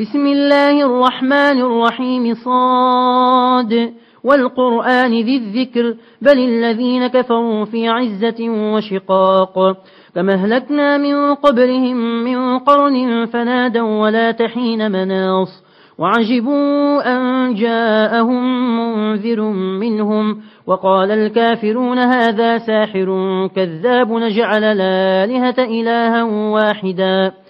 بسم الله الرحمن الرحيم صاد. والقرآن ذي الذكر بل الذين كفروا في عزة وشقاق. كما أهلكنا من قبلهم من قرن فنادوا ولا تحين مناص. وعجبوا أن جاءهم منذر منهم. وقال الكافرون هذا ساحر كذاب نجعل الآلهة إلها واحدا.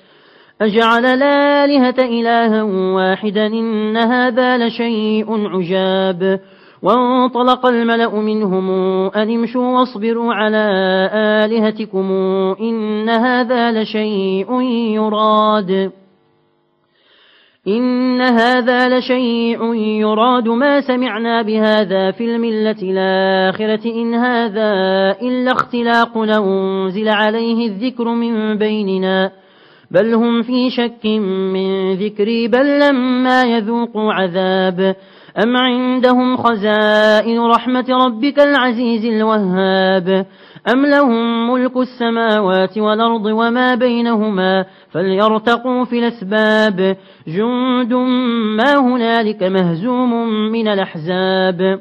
أجعل الآلهة إلها واحدا إن هذا لشيء عجاب. وانطلق الملأ منهم أن امشوا واصبروا على آلهتكم إن هذا لشيء يراد. إن هذا لشيء يراد ما سمعنا بهذا في الملة الآخرة إن هذا إلا اختلاق لأنزل عليه الذكر من بيننا. بل هم في شك من ذكري بل لما يذوقوا عذاب أم عندهم خزائن رحمة ربك العزيز الوهاب أم لهم ملك السماوات والأرض وما بينهما فليرتقوا في الأسباب جند ما هنالك مهزوم من الأحزاب